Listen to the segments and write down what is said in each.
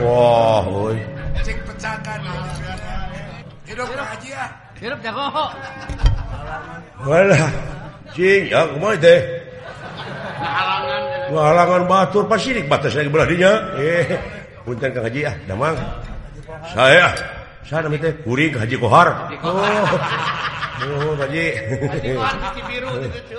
Wow, woi. Cek pecakan. Hidup haji ah. Hidup jago. Walah. Cing, ya kumaha teh? Halangan. Halangan batur pasirik batas lagi belah dinya. Eh, punten Kang Haji ah, damang. Saya saya namanya teh kuring Haji Kohar. Oh. Oh, Haji. Haji Kohar biru gitu.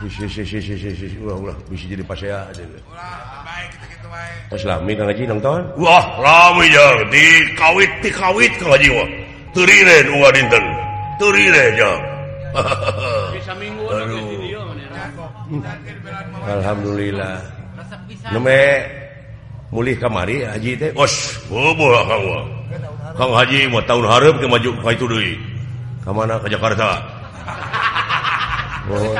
bisa jadi pas saya Islami ngaji nonton Wah lami jang di kawit di kawit ke ngaji wah Teriren unga dinten. Teriren jang Bisa minggu hmm. Alhamdulillah. Neme mulih kamari haji teh. Os boboh kang wah Kang haji mau tahun harap ke maju ka itu deui Kamana ke Jakarta Oh.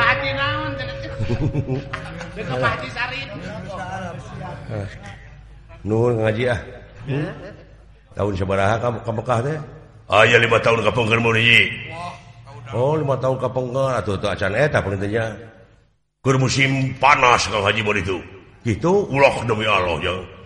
Nur ngaji ah. Hmm? tahun sebaraha kamu ke Mekah teh? Ah, Aya 5 tahun ke Pengger mun Oh 5 tahun ke Pengger. Atuh teu acan eta pentingnya keur musim panas ka haji bari itu. Gitu? Ulah demi Allah jeung ya.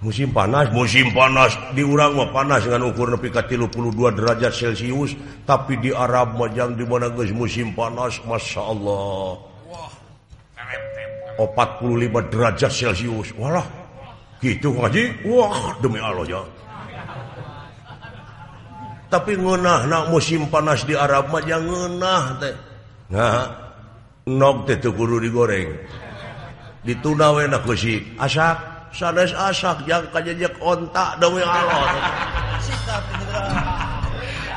musim panas musim panas. Diurang mah panas dengan ukur nepi ka 32 derajat Celcius tapi di Arab mah jang di mana geus musim panas Masya Allah. 45 derajat Celcius. Walah gitu ngaji wah demi Allah ya. Tapi ngeunah nak musim panas di Arab mah jang ngeunah teh. Nah nok teh kudu digoreng. Dituna we na asap sanes asak yang kajejek ontak demi Allah. sikap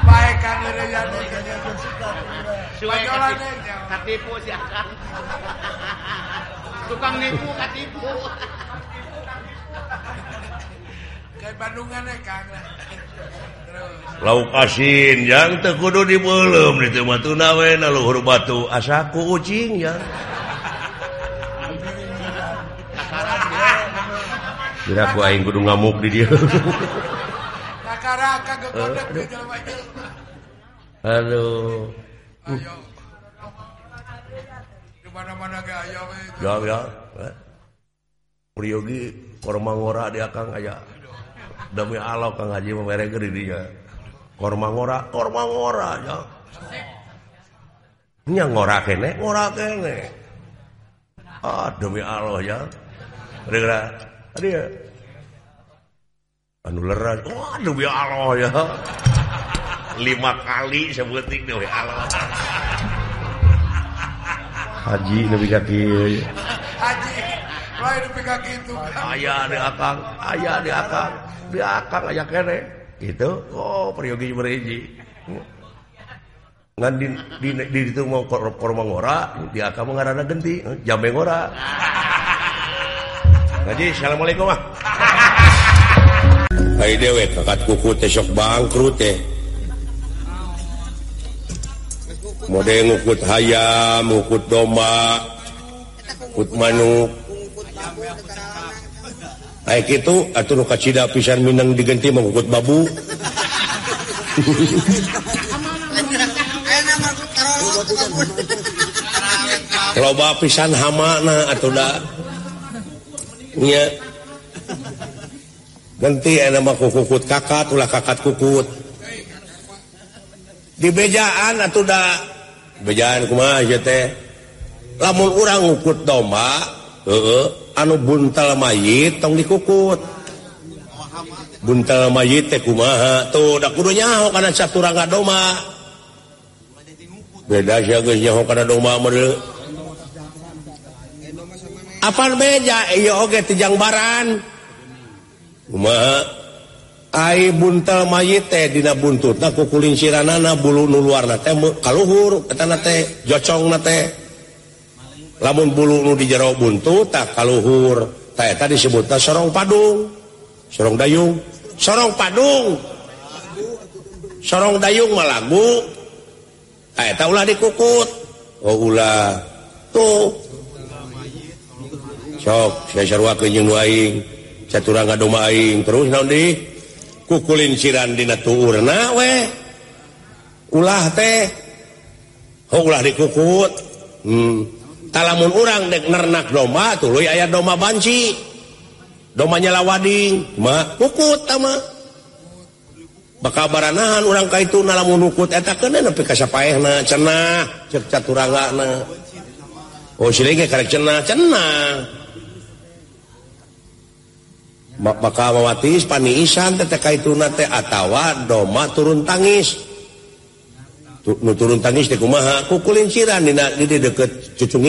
baik kan jadi sikap katipu. si akang. Tukang nipu katipu. Kayak Bandungan ya kang. Lauk asin yang tekudu di belum di tempat tunawe luhur batu. Asaku ucing ya. kudu ngamuk di dia Halo Priyogi korma ngora dia Kang aya. Demi Allah Kang Haji memerek di dia korma ngora korma ngora ya. Nya ngora kene ngora kene. Ah demi Allah ya. Kira anu Waduh, Allah, ya lima kali sebuting Allah Haji lebih kaki Haji lebih kaki itu ayah di akang ayah di akang di akang ayah kene itu oh periogi beriji ngan di di, di itu mau kor korma ngora di akang mengarana genti jambe ngora Haji Assalamualaikum ah. Hai dewe kakak kuku teh sok bangkrut teh. Mode ngukut hayam, ngukut domba, ngukut manuk. Hai kitu atuh nu kacida pisan Minang diganti mangukut babu. Loba pisan hamana atuh da. nya nanti eh, ada mah kukukut kakak ulah kakak kukut. Di bejaan atau da. Bejaan kumaha aja teh? Lamun orang ngukut domba heeh anu buntal mayit tong dikukut. Buntal mayit teh kumaha tuh da kudu nyaho kana saturangga domba. Beda sih geus nyaho kana domba meureun apa beja? Tijangbaran buntel mayit teh dina buntut. Na kukulin siranana bulu nu luar teh jocong lamun bulu nu di jero buntut tak teh tadi disebut sorong padung. Sorong dayung. Sorong padung. Sorong dayung malagu tahulah dikukut. Oh tuh. sok keing caturang domain terus na kukulin siran Dina turna we. Ulah teh. Ulah dikukut. Hmm. talamun urang dek nernak doma tulu aya doma banci. Domanya lawading mah kukut sama bakal baranahan orang ka itu nalamun ukut eta kena nepi ka sapaehna cenah. Cek caturangana. Oh silinge karek cenah cenah. bakawawati panisan TK atawa doma turun tangis. Turun tangis dikumaha kukulin siran deket cucung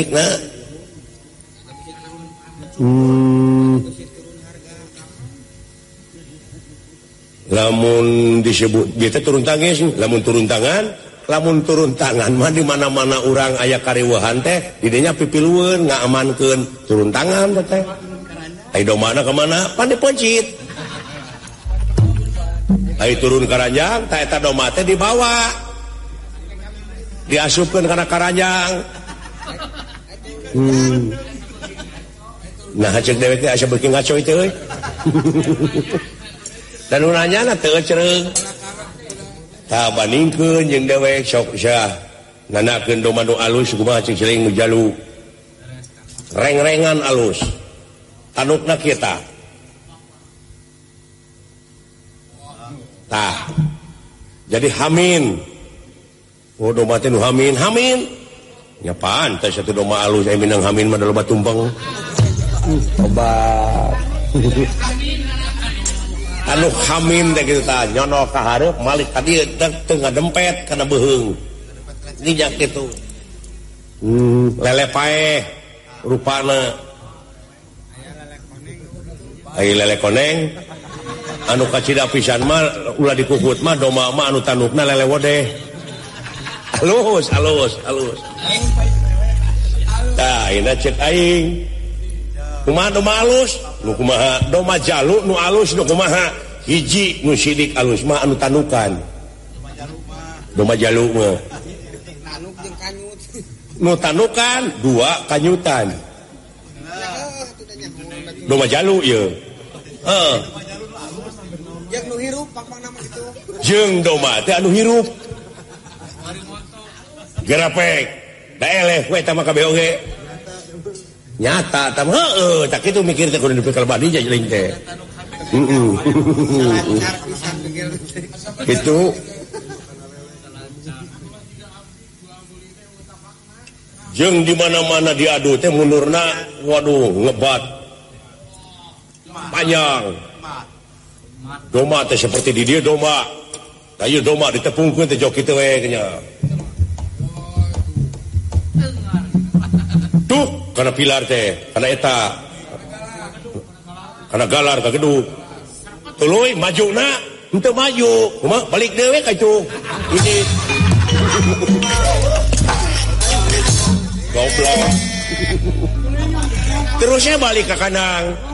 hmm. lamun disebut kita turun tangis lamun turun tangan lamun turun tangan mah di mana-mana orang ayah kariwahan teh dirinya pipiluun ngamankan turun tangan teh. Aido mana kemana pandai poncit Ayo turun karanjang tak domate dibawa. Diasupkan karena karanjang hmm. nah cek dewek teh asa beuki ngaco itu euy. Dan unanya na teu cereng. Tah baningkeun jeung dewe sok sia nanakeun domano alus kumaha cek sering ngejalu reng-rengan alus. tanukna kita tah. Jadi hamin. Waduh domba hamin hamin. Nya pantas satu doma alus hamin hamin mah loba tumpeng. Coba anu hamin teh gitu tah nyono ka hareup malik tadi tengah dempet kana beheung. Ini jak hmm, lele pae rupana lele koneng. Anu kacita pisan mal ulah dikukut mah doma mah anu tanukna lele wode. Halus halus halus. Nah ini cek aing. Kumaha doma alus? Nu kumaha doma jalu nu alus nu kumaha hiji nu sidik alus mah anu tanukan. Doma jalu mah. Nu tanukan dua kanyutan. domba jalu ya uh. jeng doma teh anu hirup gerapek daeleh we tama ka BOG nyata tam heuh tak itu mikir teh kudu dipikir badi jajling teh itu jeung di mana-mana diadu teh mundurna waduh ngebat panjang. Doma teh seperti di dia doma kayu doma ditepungkan teh joki teh wegnya tuh karena pilar teh karena eta. Karena galar ke gedung. Tuluy maju na. Ente maju. Cuma balik dewe kacung ini. Goblok. Terusnya balik ke kanang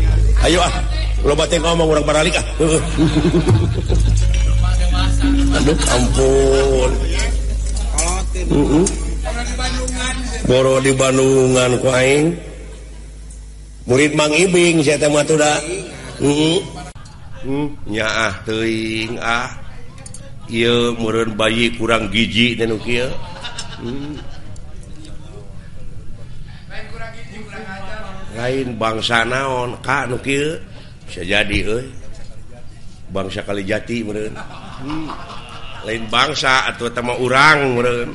Ayo ah. Lobat ngomong orang baralik ah. Aduh ampun. Uh -uh. boro di Bandungan ku aing. Murid Mang Ibing saya teh mah da. Heeh hmm. nya ah teuing ah. Ieu meureun bayi kurang gigi dan kieu. Hmm. lain bangsa naon Ka nukil bisa jadi eh. bangsa kali jati hmm. lain bangsa atau tema urang meren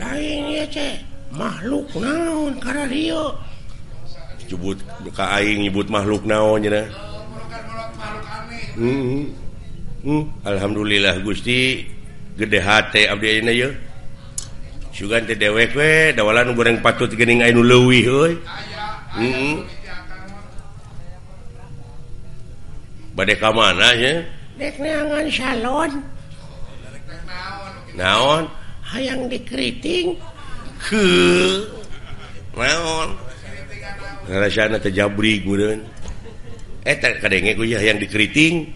lain ya ceh makhluk naon karena dia nyebut ka aing nyebut makhluk naon ya hmm, hmm. hmm. Alhamdulillah Gusti gede hati abdi ayeuna yeuh Sugante dewek we dawalan nu goreng patut geuning anu leuwih euy Bade ka mana nya? Dek neangan salon. Naon? Hayang dikriting. Ke. Naon? Rasana teh jabri gureun. eta eh, kadenge ku yang dikriting.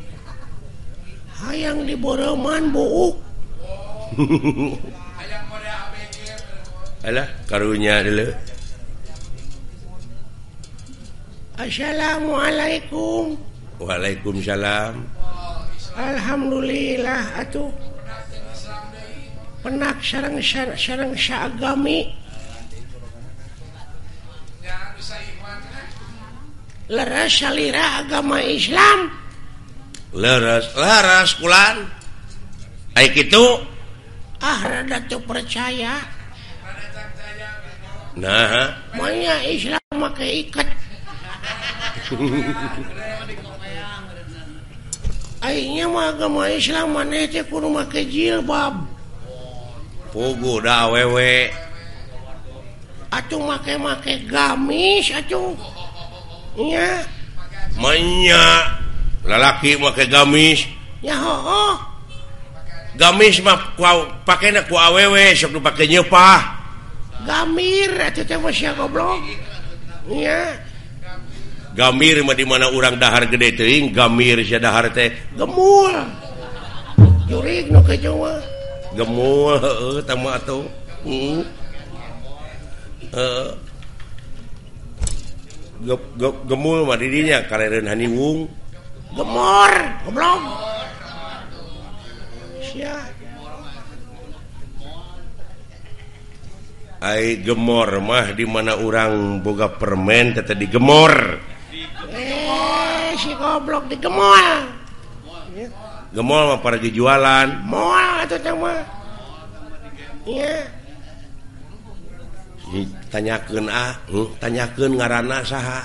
Hayang diboroman buuk. bu karunnya Assalamualaikum. Waalaikumsalam. Alhamdulillah atuh penak sarang syagami. Leras syalira agama Islam. Leras leras pulang baik itu. Ah rada tuh percaya nah Islam pakai ikat Akhirnya agama Islam maneh teh kudu make jilbab. Pugu da wewe. Atuh make make gamis atuh. Nya. Manya lalaki make gamis. Ya hooh. Gamis mah ku pakena ku awewe sok nu pake nyepah. Gamir goblok. Gamir mah di mana urang dahar gede teuing Gamir sia dahar teh gemul. Gemul heeh hmm. uh. Ge -ge gemul di dinya Hani Wung. Gemor goblok. Sia. Hai gemor mah dimana orang boga permen tete digemor. Eh, si goblok di gemol mah para jualan. Moal atau cuma iya. Tanyakan ah hmm, tanyakan ngarana saha.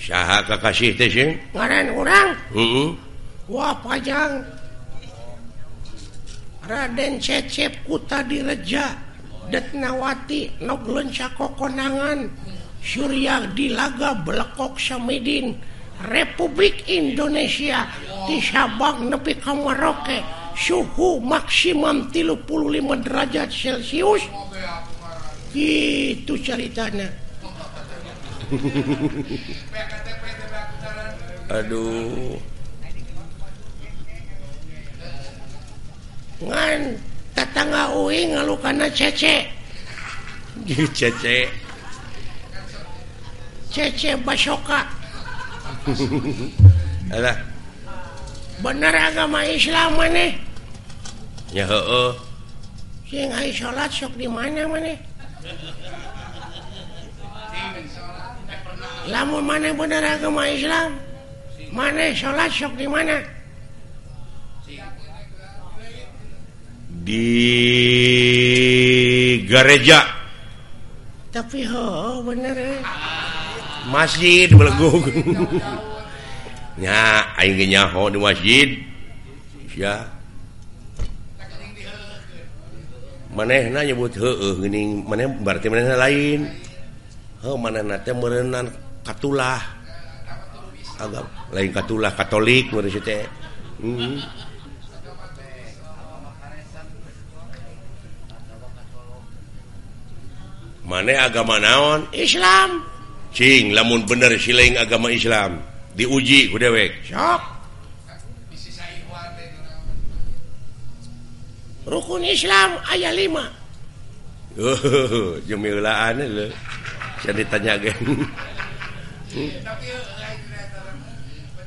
Saha kakasih teh sih ngaran orang mm -hmm. wah panjang Raden Cecep Kuta direja. Detnawati Noglenca Kokonangan. Surya dilaga Belekok Samidin Republik Indonesia di Sabang nepi ka Merauke suhu maksimum 35 derajat Celcius. Itu ceritanya. Aduh. tetangga Uing ngalukana cece. Cece. Cece basoka. Alah. bener agama Islam maneh ya oh. sing hai sholat sok di mana maneh lamun maneh bener agama Islam maneh sholat sok di mana? di gereja. Tapi ho bener eh. masjid beleggugnya aing ge nyaho di masjid. Ya manehna nyebut heueuh geuning maneh berarti manehna lain. Heuh manehna teh meureunnan katulah. Agak lain katulah katolik meureun teh. Hmm. maneh agama naon? Islam. Cing lamun bener siling agama Islam. Diuji ku dewek. Sok rukun Islam ayat 5 uh, jemilaan lho saya ditanya geng.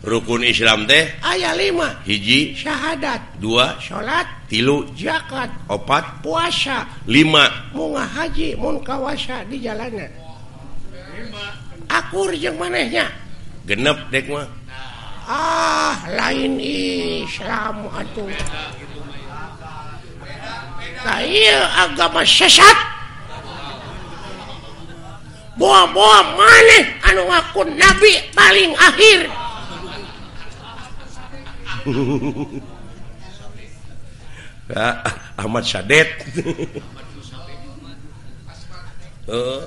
Rukun Islam teh? Ayat 5 hiji. Syahadat. Dua. Salat tilu jakat opat puasa 5 mau haji mun kawasa di jalanan akur yang manehnya. Genep dek mah. Ah lain Islam atuh. Nah, iya agama sesat. Buah-buah maneh anu ngaku nabi paling akhir. Ah, Ahmad Syadet. uh.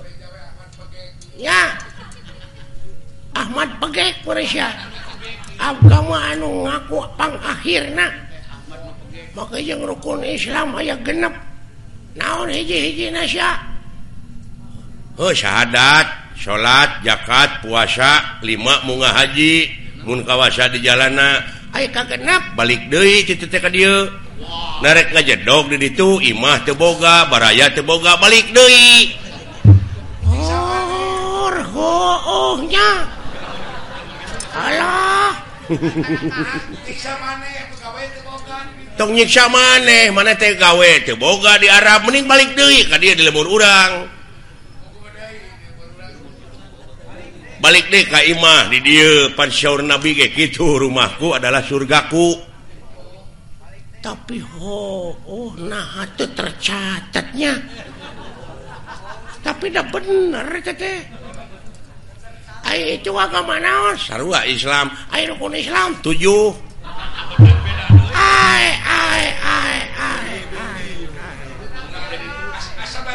ya. Ahmad pegek Malaysia agama ah, anu ngaku pangakhir maka yang rukun Islam aya genep. Naon hiji-hiji nasya oh eh, syahadat salat zakat, puasa lima munga haji mun kawasa di jalana. Ay kagenap balik deui tititek ka dieu. narek ngajedog di ditu imah teboga baraya teboga balik deui. Hor hoohnya alah. Tong nyiksa maneh mana teh gawe teboga di Arab mending balik deui ka dia di lembur urang. Balik deh ka imah di dieu pan nabi kayak gitu rumahku adalah surgaku. Tapi ho oh nah itu tercatatnya. Tapi dah bener teh Ayo itu agama naon sarua Islam. Ayo rukun Islam. Tujuh. Ai ai ai ai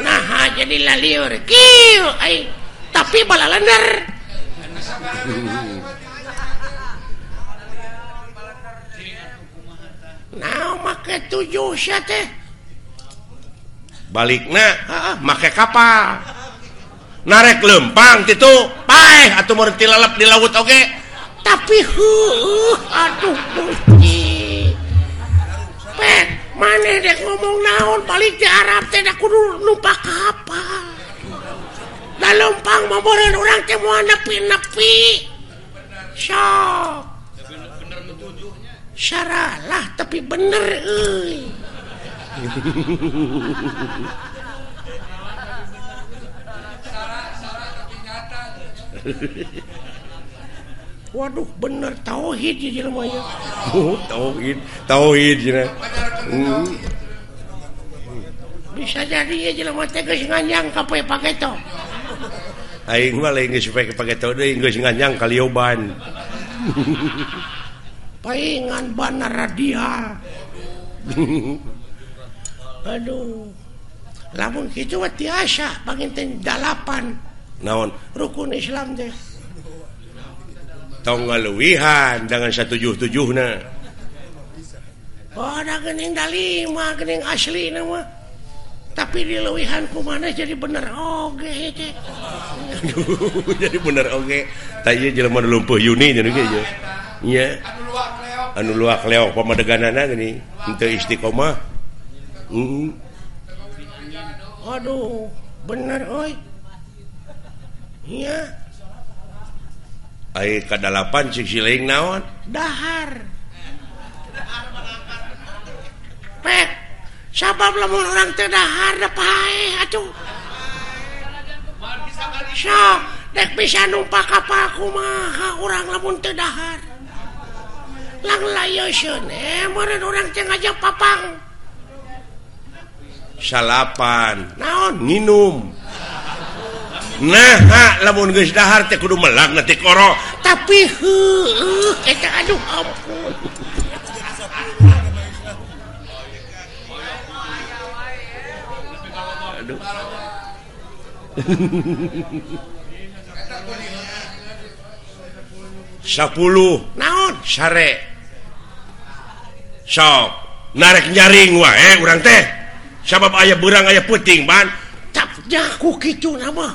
nah jadi laliur kieu ai tapi balalender nah ketujuh balik make kapal. Narek lempang itu pai atau merti lalap di laut oke okay? tapi huh, aduh gusti pet mana dek ngomong naon balik di Arab teh dak kudu numpak kapal. Da lempang mamoreun urang teh moal nepi-nepi sok Syaralah tapi bener euy. Waduh bener tauhid namanya oh, tauhid tauhid jina. Hmm. bisa jadi ya jelema teh geus nganyang ka poe pageto aing mah lain geus poe pageto deui geus nganyang ka lioban Paingan Bana radial. Aduh. Lamun kitu mah tiasa pangintendalapan naon? Rukun Islam deh tonggaluwihan dengan satujuh-tujuhna. Oh, ada gening dalima gening asli nama tapi di lewihan ku mana jadi bener oge oh, aduh jadi bener oge. Okay. tanya jelema lumpuh Yuni jadi gitu iya. Anu luak Leo pemedeganan gini. Untuk Istiqomah. Heeh. Aduh bener oi. Iya. Air kedalapan sisi lain naon? Dahar. Pek sabab lamun orang teh dahar da pae atuh? Sok dek bisa numpak kapal kumaha orang lamun teh dahar? Lang layoseun eh meureun urang teh ngajak papang. salapan Naon? nginum nah lamun geus dahar teh kudu melag nanti koro Tapi heuh eta eh, aduh ampun. aduh sepuluh Naon? sare sok narek nyaring wa eh urang teh sabab ayah berang ayah puting ban tak jaku kitu nama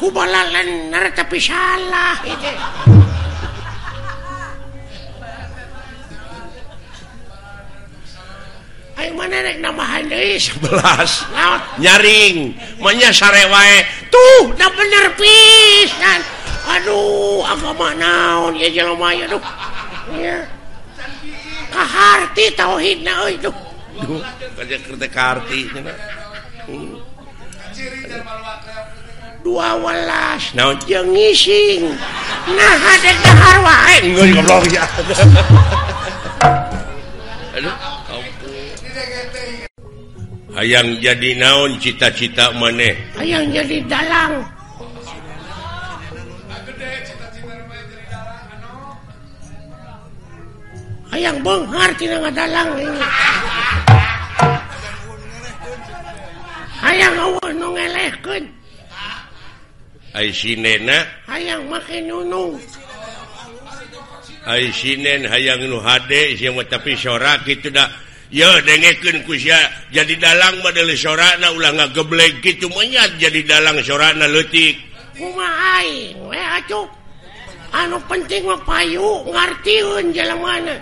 kubalalan narek tapi salah itu Ayo mana rek nambahan deui 11. Naon? nyaring, manya sarewae. Tuh, dah bener pisan. Aduh, agama naon ya jelema ya aduh. Ya. kaharti tauhid na euy duh duh kerja kerja kahati dua welas naon? jeung ngising. Nah hadek dahar wae. Geus goblok ya aduh hayang jadi naon cita-cita maneh? Hayang jadi dalang. ayaang Bonghar tidak dalang ayaang Allah ngelehkan hayang make nunung Aishinen hayang nu HD siapa tapi sora gitu dah. Ya dengekeun ku sia jadi dalang badeule sorana ulah ngageblek gitu menyat jadi dalang sorana leutik. Kumaha aing? We acuk anu penting mah payu ngartieun jalma mana?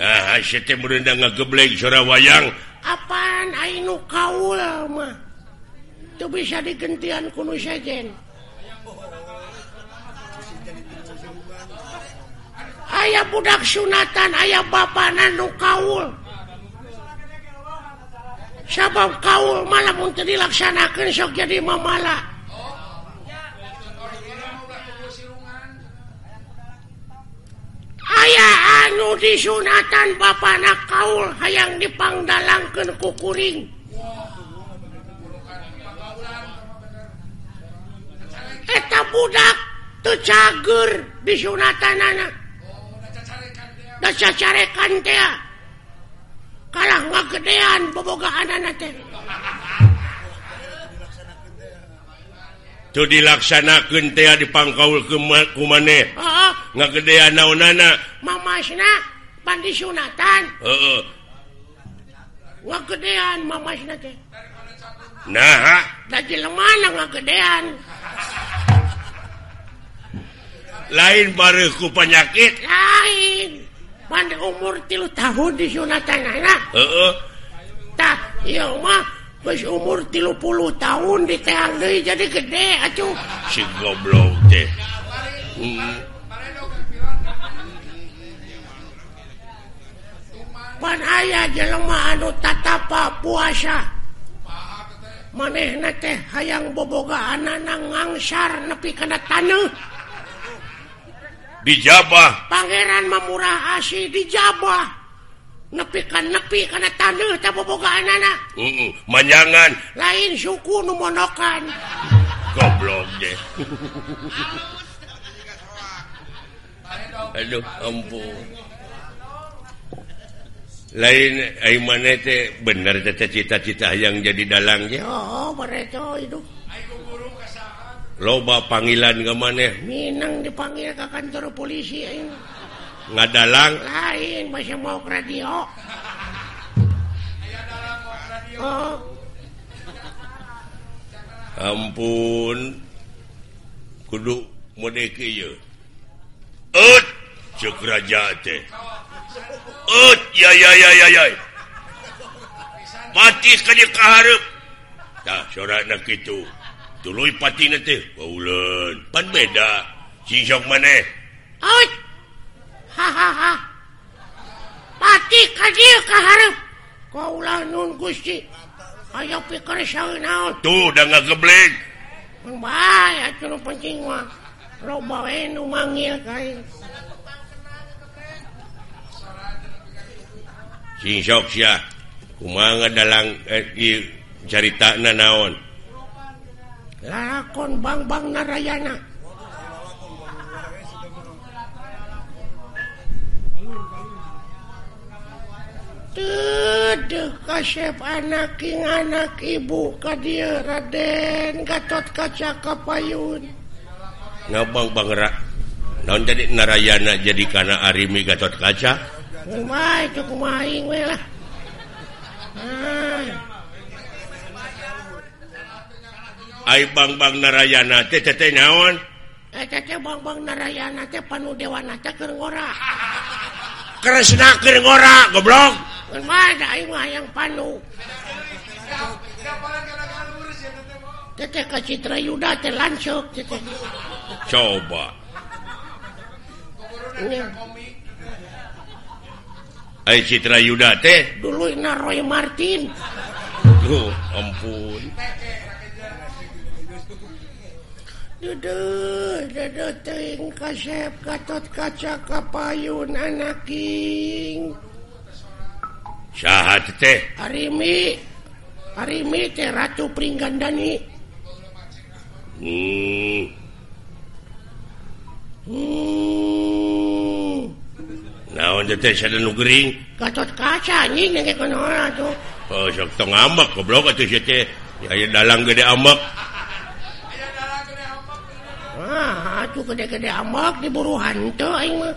Ah, nah, merendang ngegeblek suara wayang. Apaan Ainu kau itu bisa digentian kuno saja ayaah budak sunatan ayah Bapakanu kaul. Sabab kaul malam untuk dilaksanakan sok jadi mamala. ayaah anu disunatan Bapak na kaul hayang dipangdalankan kukuring eta budak tecager disunatan anak carekan kalah nggak gedean pebogaan anak teh. tuh dilaksanakan tea dipangkaul keku maneh. Oh, nggak gede naonana? Pandi sunatan. Uh, uh. gedean mama nah. Gedean? Lain baruku penyakit. Lain. Pandi umur tilu tahun disunatan uh, mah. Mas umur tilupuluh tahun di THD jadi gede acuh. Si goblok deh hmm. pan ayah jelema anu tatapa puasa manehna teh hayang boboga anana ngangsar nepi kana tanah dijabah. Pangeran memurah asih dijabah. nepikan nepi karena tandil boboga anak manjangan lain suku numonokan goblok deh aduh ampun. Lain ay mana teh bener teh cita-cita yang jadi dalangnya oh mereka oh, itu loba panggilan ke mana? Minang dipanggil ke kantor polisi ayo. nggak dalang lain masih mau radio. Oh. ampun. Kudu mode ut! Cek raja teh. Ut! Ya ya ya ya ya. Mati sekali kaharep tak sorak nak itu. Tului pati nanti baulan pan beda. Sisok mana ut! hahaha pati nun Gusti. Ayo pikir naon. Tuh udah nggak geblek. Bahaya curu penting mah. Loba enu manggil kain sing sok sia kumaha dalang eh, carita naon? Lakon bang bang narayana. Tuh kasep anak anak ibu kadir Raden Gatot kaca kapayun. Ngabang Bangrak non jadi narayana jadi karena Arimi Gatot kaca? Umay, cukup main lah Ay ah. bang bang narayana teh teh naon? Eh teh bang bang narayana teh panu dewana keur ngora. Kresna keur ngora goblok. yang panu Citra Yuda langsung coba. Hai eh, Citra Yuda teh dulu Roy Martin. Duh, ampun. Kasep Gatot kaca Kapayun anaking. syahat teh Arimi Arimi teh Ratu Pringgandani. Hmm. hmm. naon teh sada nu gering gatot kaca anjing nengke kana ah, tuh. Oh sok tong ambek goblok atuh sia teh. Ya dalang gede ambek Ah, tuh gede-gede ambek diburu hantu aing mah.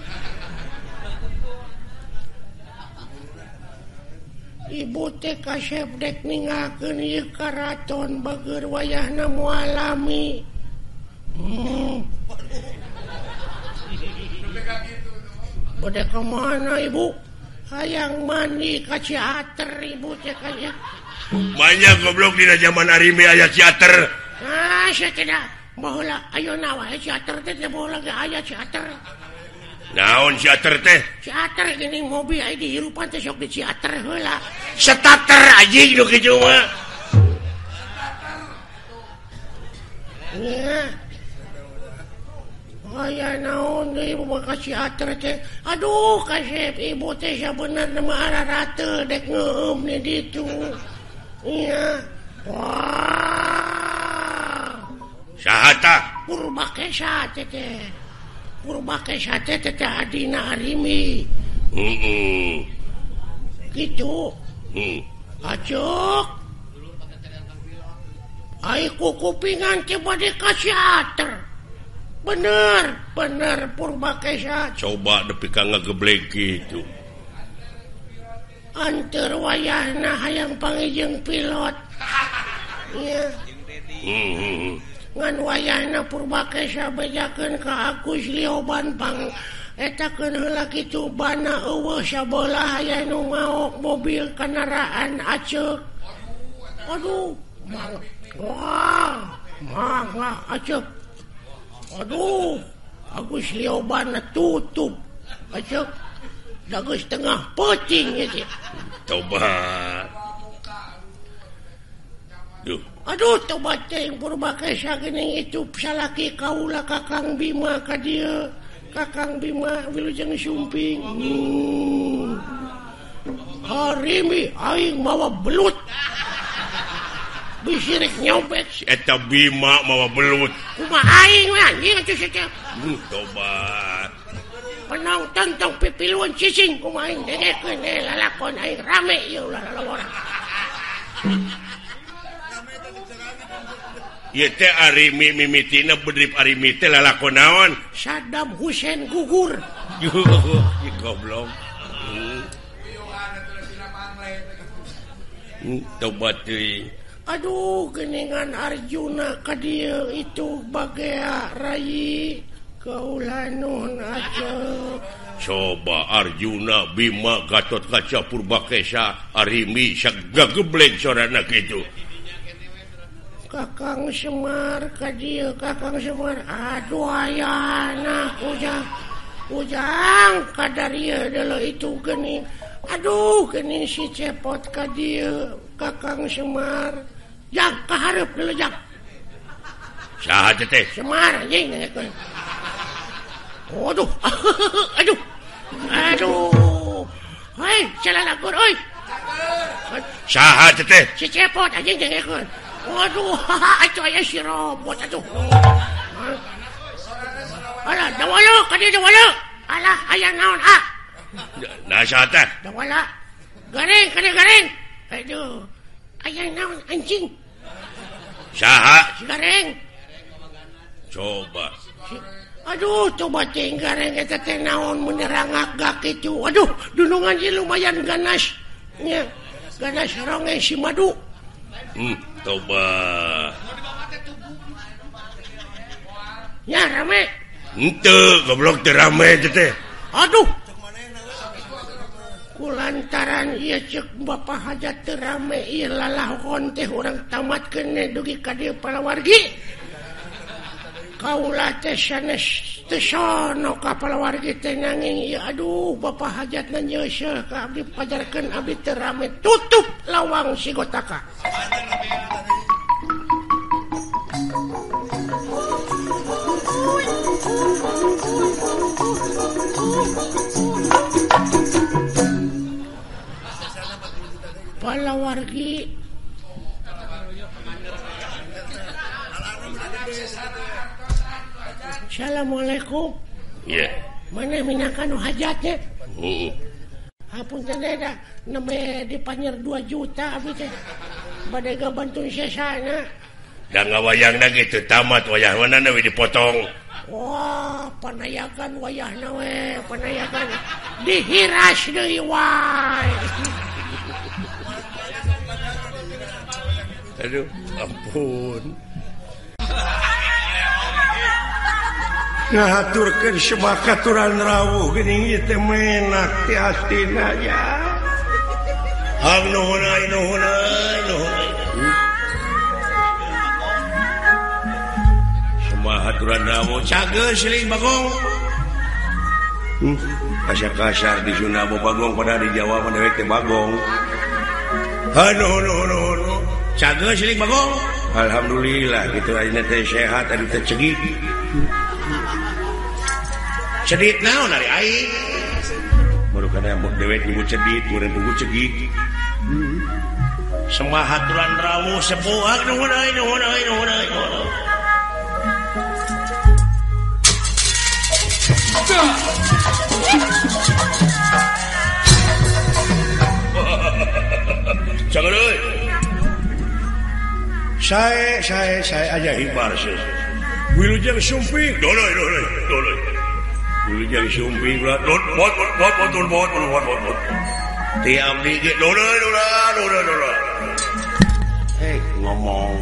Ibu TK Chefdek ningaken karaton Bager wayah namu alami hmm. ka kemana ibu? Hayang mandi ka ciater ibu teh kaya. Banyak goblok dina zaman Arime aya ciater. Ah, saya tidak. Baheula ayo wae ciater teh teh baheula ge aya ciater. naon siater teh? Siater ini mobil aja dihirupan teh sok di siater heula. Setater aja gitu oh kieu mah Aya naon deui boga siater teh. Aduh kasep ibu teh sabener mah rata dek ngeum di ditu iya. Wah. Sahata purba kesa teh. purbake sate teteh adina harimi. Mm -mm. Gitu. Mm. Acok. Ayo kukupingan coba dikasih ater. Bener, bener purba kesat. Coba depi kangga geblek gitu. Antar wayahna hayang pangijeng pilot. Iya. yeah. mm -hmm. ngan wayana ka bejakan lioban pang Liobantang etetakanlah itu bana bola nu mau mobil kendaraan Aceh Aduh Aceh Aduh Agus lioban tutup Aceh Dagus tengah puting coba Duh. Aduh coba itu salaki Kaula Kakang Bima ka dia. Kakang Bima Wilujeng Sumping. Hmm. harimi aing mawa belut. Bisirik nyobet eta Bima mawa belut. Kumaha aing anjing atuh setiap hmm, tobat penonton tong pipiluan cicing kumaha aing dengekeun eh lalakon aing rame ieu ulah naon. Saddam Huein gugur. Goblok. Hmm. Hmm, tobat Aduh geningan Arjuna ka dia itu baga Rai. Kaulanun coba Arjuna Bima Gatot kaca Purbakesa Arimi Syagga sorana gitu Kakang Semar Kaji Kakang Semar. Aduh ayana Ujang. Ujang kadaria dulu itu geni Aduh geni si cepot Kaji Kakang Semar. Jak keharap dulu jak Sahat teh. Semar anjing Waduh Aduh. Aduh. Hei jalan akur oi. Sahat teh. Si cepot anjing jangan Waduh coy si robot atuh. Alah, dawala, kadi dawala. Alah, aya naon ah? Nasa teh. Dawala. Garing, kadi garing. Aduh. Aya naon anjing? Saha? Si garing. Coba. Si, aduh, coba ting garing eta teh naon menerangak gak kitu. Aduh, dunungan si lumayan ganas. Nya, ganas ronge si madu. Hmm. coba ya rame. Untuk goblok rame teh aduh. Kulantaran ia cek Bapak hajat terame ia lalah teh orang tamat kene dugi ka para palawargi. kaula teh sanes teh sono kapal kaulatesono teh nanging aduh ba hajat na ka Abdi pajarkeun abdi teh rame tutup lawang si gotaka. Sigotaka palawargi Assalamualaikum. Yeah. mana minkan hajatnya? Hapun dipanyer 2 juta badga bantu sana dan wayang na gitu tamat wayah mana Nabi dipotong? Wah panayakan wayah nawe panayakan. Dihiras deui wae Aduh ampun. ngahaturkan sebakaturan rawuh geni temenak ti astina ya hang hmm, nuhun nuhun semua haturan rawuh cageus sering bagong. Hmm, kasar kasar di Sunda bagong pada di Jawa pada teh bagong. Hanu hanu hanu cageus sering bagong. Alhamdulillah gitu. Ayeuna teh sehat ari teh cegik cedit naon ari aing baru kada dewek nunggu cedit kurang nunggu cegit semua haturan rawuh sepuak ah, nunggu nai nunggu nai nunggu nai Jangan Saya, saya, saya aja hibar sih. Wilujeng sumping. Doloi, doloi, doloi. ngomong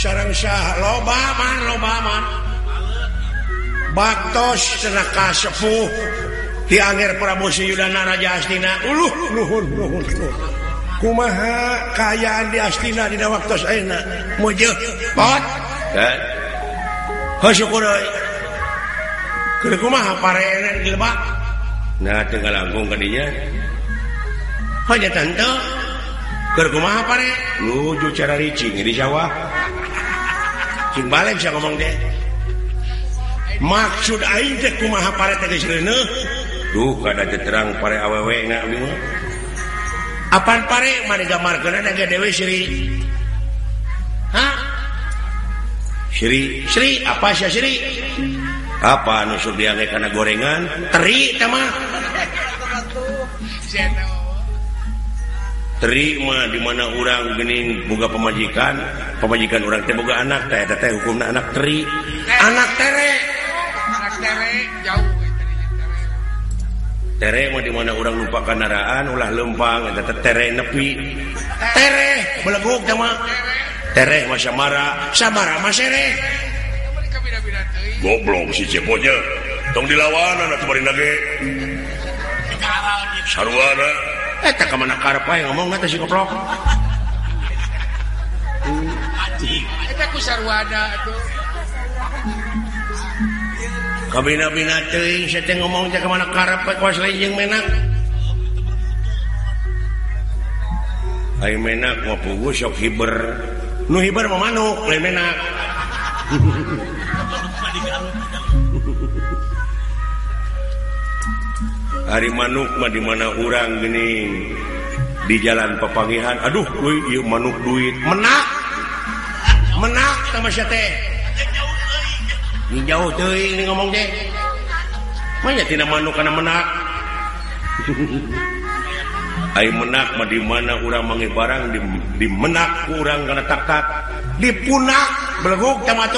sarangbaman lobaman baktos cenaka sepuh di akhir Prabu Suyudanana Jastina uluhhur kumaha kayaan di astina dina waktos ayeuna. mujud pot eh? syukur kudu kumaha parenen gilbak nah tinggal langkung kadinya hanya tante. Kudu kumaha pare? Nuju cara ricing di sawah. Cing balik saya ngomong deh maksud aing teh kumaha pare teh geus Duh kada terang pare awewe na abdi mah Apaan pare mana gambar kena dewe Sri? Hah? Sri, Sri, apa sih Sri? Apa nusuk dia karena gorengan? Teri sama. Terima di mana orang gening boga pemajikan, pemajikan orang teh boga anak, teh teh hukumna anak teri, anak tere. Anak tere jauh Tere di mana orang lupa kendaraan ulah lempang eta tere nepi. Tere beleguk sama Tere mah samara, samara mah tere Goblok si ceponya. Tong dilawan anak bari nage. Sarwana. Eta ka mana karpa yang ngomong eta si goblok. Eta ku sarwana atuh. Kabina-bina teuing sateu ngomong teh ka mana kemana menak. Ay menak mah pugu sok hiber. Nu hiber mah manuk lain menak. Hari manuk mah di mana urang gini? Di jalan pepangihan. Aduh kuy ieu manuk duit. Menak. Menak sama teh. jauh ini ngomong deh banyak tidak manuk karena menak. Ayo menak mah di mana orang mangi barang di, di menak kurang karena takat. Di punak beleguk sama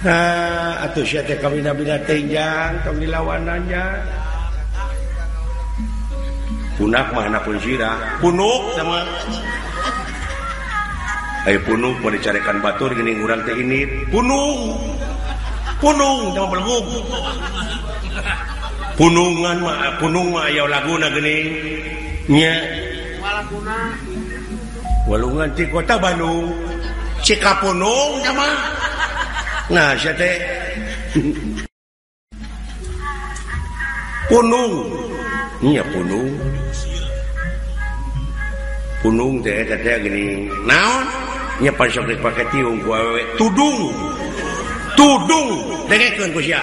Ah, atuh atau teh kawina nabi tenjang, tong dilawanannya. Punak mah anak pun sirah, punuk sama. Ayo punung mau dicarikan batur gini ngurang teh ini. Punung! Punung jangan belguk punungan mah eh, punung mah ayo laguna gini. Nya. Walungan di kota Bandung. Cikapunung sama nah saya teh. Punung. Nya punung. Punung teh teh gini. Naon? ya pasok di pakai tiung ku awewe tudung. Tudung. Dengekeun ku sia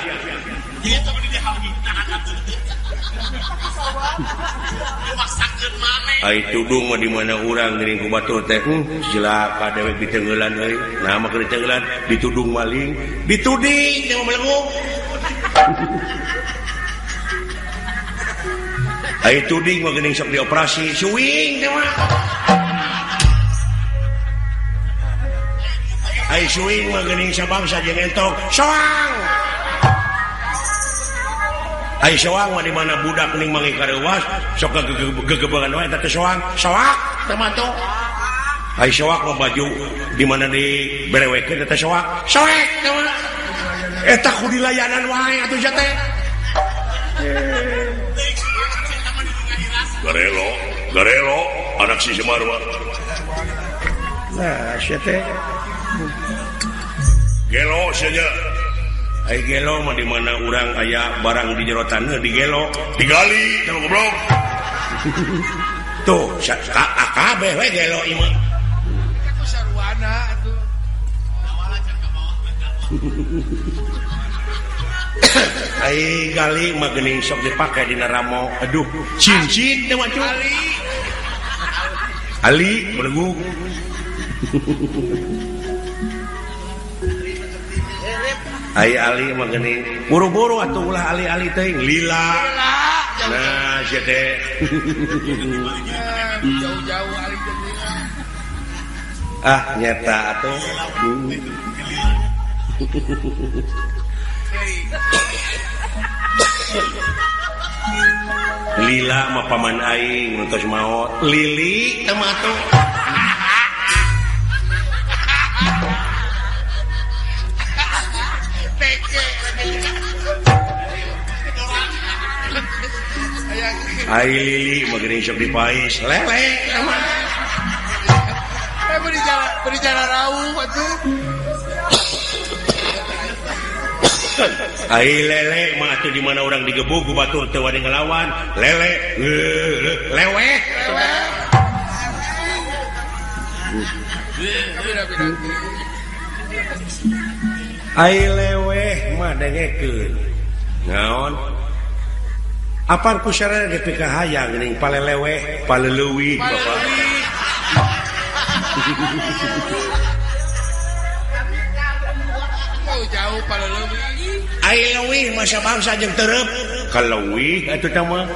Ai tudung mah di mana urang ngiring ku batur teh hmm, silaka dewe bitengelan euy nah mah keur ditenggelan ditudung maling. Dituding teh melenggu Ai tuding mah geuning sok dioperasi suwing teh mah Aing mengening sabangsa jengentok soang Ay soang di mana budak ning mangi karewas sok gegebangan wae teh soang soak tamato Ay soak mah baju di mana di berewekeun teh soak soek eta ku dilayanan wae atuh sia teh Garelo, garelo, anak si Semarwa. Nah, siya. gelo saja Hai gelo mah di mana orang aya barang di jerotan eh, digelo, digali, kalau goblok. Tuh, kabeh we gelo ieu mah. Aku sarwana atuh. Hai gali mah geuning sok dipake dina ramo. Aduh, cincin teu wacu. Ali. Ali, belegu. Ay Ali mah geuning. Buru-buru atuh ulah Ali Ali teuing lila. Nah, jadi Jauh-jauh Ali geuning. Ah, nyeta atuh. Lila mah paman aing ngutus maot. Lili teu matuk. Lili begini sok dipais lele eh berbicara berbicara rau atuh. Hai lele mah atuh di mana orang digebuk ku batur teu wani ngelawan. Lele lewe. Hai lewe mah dengekeun. Ngaon apa kusyarat GPK hayang ini pale lewe pale lewi bapak jauh pale ai masa bangsa jeung terep. Kaleuwih atuh teh mah.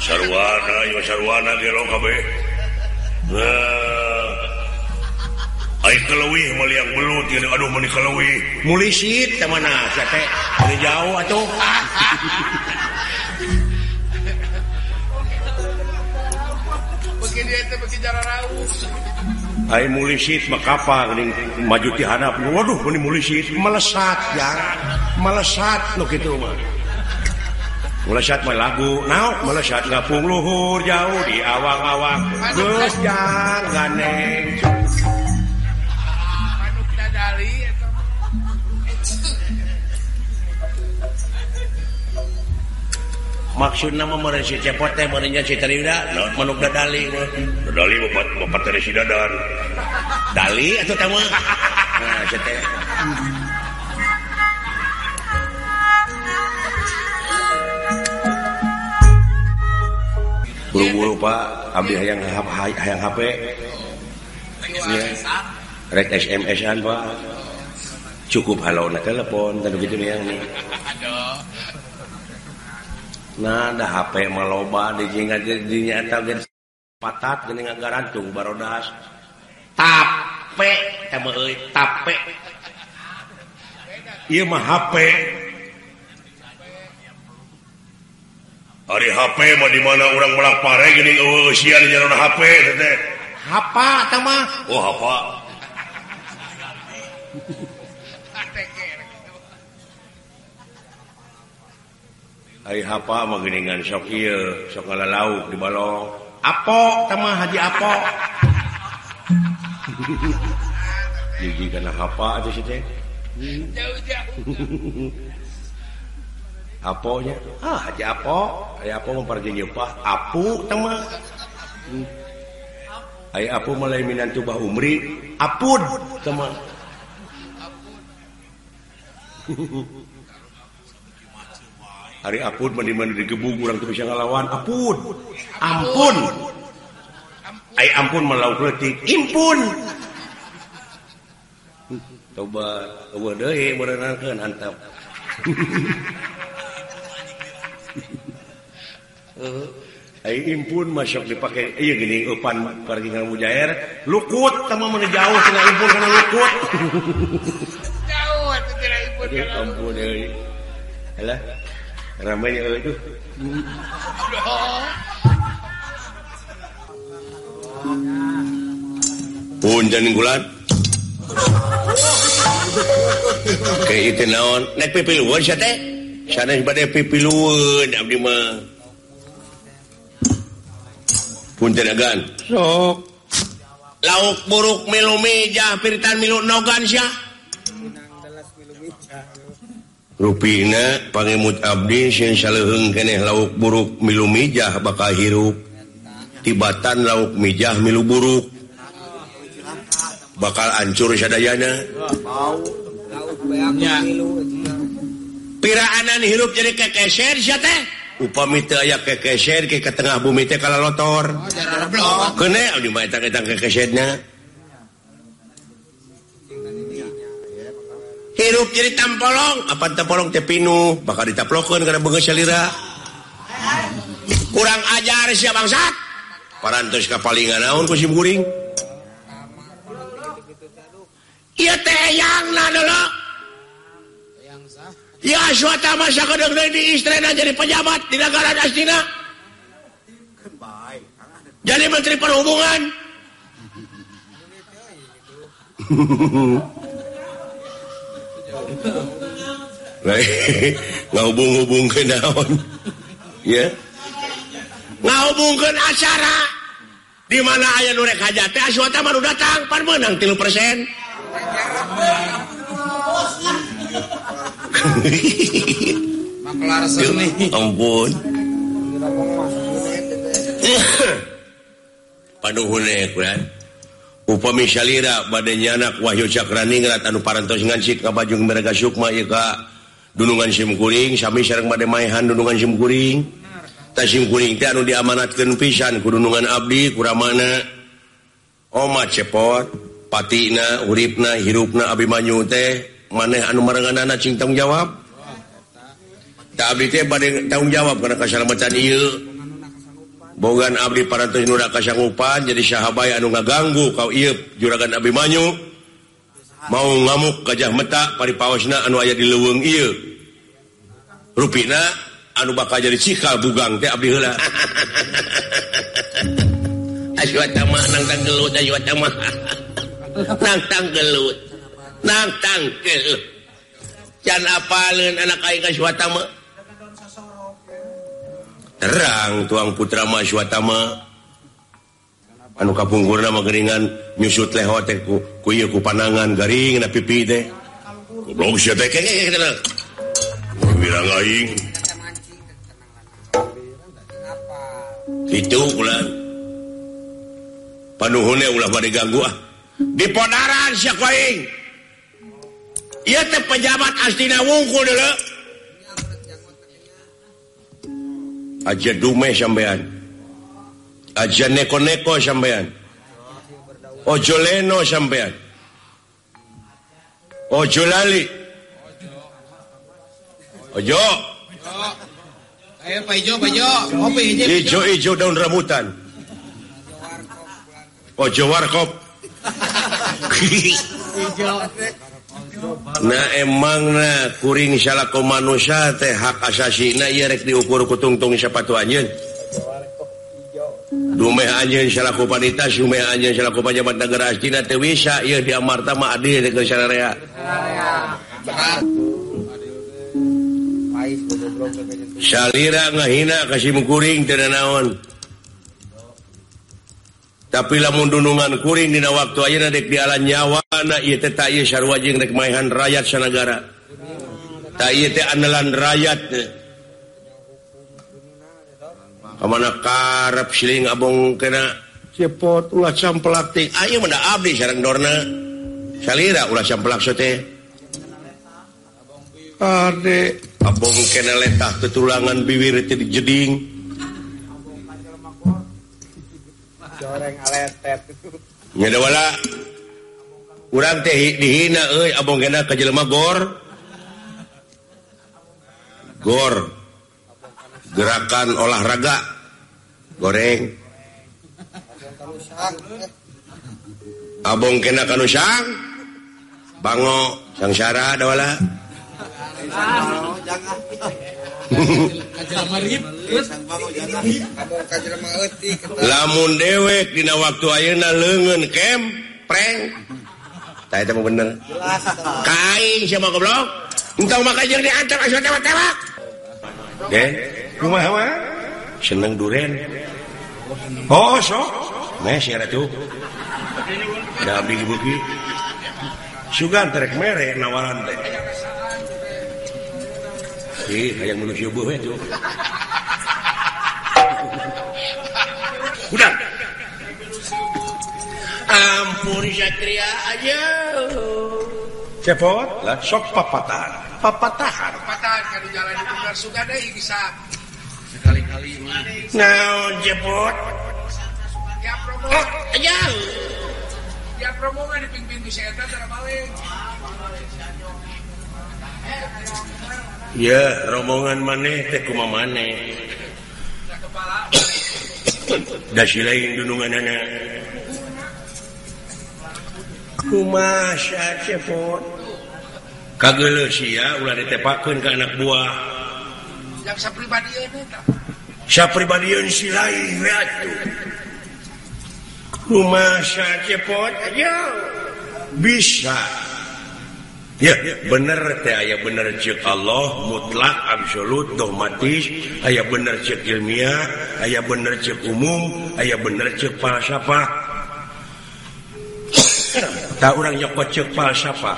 Sarwana yo sarwana gelo kabeh. Ay kalawih mali ang belut ini aduh mani kalawih mulisit tamana sa teh. Jauh atuh. Hai mulisit Makapan maju dihanap Waduh meni mulisit. Melesat ya. Melesat lo gitu mah. Melesat mah lagu. Nau melesat ngapung luhur jauh di awang-awang. Geus jangan neng. maksud nama meresi cepot teh merenya si terida laut manuk dadali dadali bapak bapak teresi dadan dali atau tamu nah si teh. Buru-buru pak. Abdi hayang hayang HP. Ya. rek SMS-an pak. Cukup halau na telepon dan begitu nih yang nih. Nah, ada HP maloba di jing di nyata eta geus patat geuning garantung barodas. Tape teh mah euy, tape. Ieu mah HP. Ari HP mah di mana urang melak pare geuning eueuh sia di jalan HP teh. Hapa teh mah. Oh, hapa. Hapa menggeningan sokil sokala lauk di balong. Apo sama haji apo? Gigi karena apa aja sih teh. Aponya? Ah haji apo. Ayah apo mempergi nyepah. Apu sama ayah apu mulai minan tubah umri. Apun sama hari apun mandi mandi digebung kurang tuh bisa ngelawan apun? Ampun. Ay ampun malau kletik impun. Coba coba deh merenangkan antap ay impun masuk dipakai iya gini upan pergi nggak mujair lukut sama mana jauh kena impun karena lukut. Jauh atuh kira impun ampun deh Alah. ramai aduh Punjan gulat Kayak itu naon? Nek pipi luar siya teh. Sana bade pipi luar Abdi mah punten agan Sok. Lauk buruk milu meja Piritan milu nogan sia. Ruina pangemut Abdi keneh lauk buruk milu mijah bakal hirup. Tibatan lauk mijah milu buruk. Bakal ancur sadana piraanan hirup jadi kekeser upami aya kekeser ke ke tengah bumi teh kalau lotor. Oh, Kene di kekesernya. hirup jadi tampolong. Apa tampolong teh pinu? Bakal ditaplokeun karena beungeus salira. Kurang ajar sia bangsat. Parantos kapalingan naon ku si guring ieu teh eyangna deula Ya suata masa kedeng di istrena jadi pejabat di negara Astina. Jadi menteri perhubungan. ngahubung-hubung ke daun. Ya? Ngahubungkan acara. Di mana aya nu rek hajat teh aswata baru datang. Pan menang tilu persen. Ampun. Paduh hunek upami Syalira bade anak Wahyu Cakraningrat anu parantos ngansik ka Bajung mereka Sukma ieu ka dunungan simkuring sami sareng bade maehan dunungan simkuring ta simkuring teh anu diamanatkeun pisan ku dunungan abdi kuramana Oma cepot patina uripna hirupna Abimanyu teh maneh anu marenganna cing tanggung jawab tak abdi teh bade tanggung jawab karena kasalamatan ieu. bogan Abdi paras Nura Kasyangupan jadi sahabat anu ngaganggu kau Iup juragan Abimanyu mau ngamuk gajah metak paripawasna anu aya di leweng ieu. Rupina anu bakal jadi cikal bugang teh Abdi heula. Aswatama nang tanggelut aswatama nang tanggelut nang tanggelut can apaleun anak aing aswatama terang tuang putra Maswatama anu kapungkurna mageringan nyusut leho teh ku kuyu ku panangan garing na pipi teh. Goblok sia teh kene kena bilang aing. Itu ulah panuhune ulah bade ganggu ah. Di ponaran sia ku aing. Ieu teh pejabat astina wungkul deuleu aja dume sampean aja neko-neko sampean ojo leno sampean ojo lali ojo Ayo Pak Ijo, Pak Ijo, kopi hijau. Ijo, ijo daun rambutan. Ojo warkop. Ijo. Nah emang na, kuring salah komanusia teh hak asasi na iya rek diukur ku tungtung sepatu anjeun. Dumeh anjeun salaku panita, sumeh anjeun salaku pejabat negara astina teu bisa ieu di amarta mah adil rek sararea. Salira ngahina kasih mukuring teu naon. Tapi lamun dunungan kuring dina waktu ayeuna dek dialan nyawa Anakhan rakyat sanagara. Andalan rakyat kemana karep siling Abong kena. Cepot ulah campelakti Ayo ah, menda abdi sarang dorna. Salira ulah campelak sote ade abong kena letah tetulangan bibir itu di jeding. Goreng aletet. Nyedawala kurang teh dihina euy abong kena ka jelema gor. Gor. Gerakan olahraga. Goreng. Abong kena kanusang bango. Sangsara dawala lamun dewek dina waktu ayeuna leungeun kempreng saya mau bener. Kain siapa goblok? Entah maka jeung diancam asa tewak-tewak. Den, kumaha apa? Seneng duren oh sok. Mes ya tuh. Da abdi buki sugan terek mere nawaran teh. Ih yang menuju we itu. Udah. ampun Satria aja. Cepotlah sok papatahan. Papatahan. Papatahan kalau jalan itu nggak suka deh bisa sekali-kali nah jepot ya promo. Oh, aja. Ya promo nggak di pinggir pintu balik. Terbalik Ya, rombongan maneh teh kuma maneh. Da silain dunungan anak. kagelusiapaun ke anak buah. Pribadian pribadiun silai rumah cepot aja. Bisa. Ya bener teh aya bener cek Allah mutlak absolut dogmatis. Aya bener cek ilmiah aya bener cek umum aya bener cek falsafah. tak orang nyokocek falsafah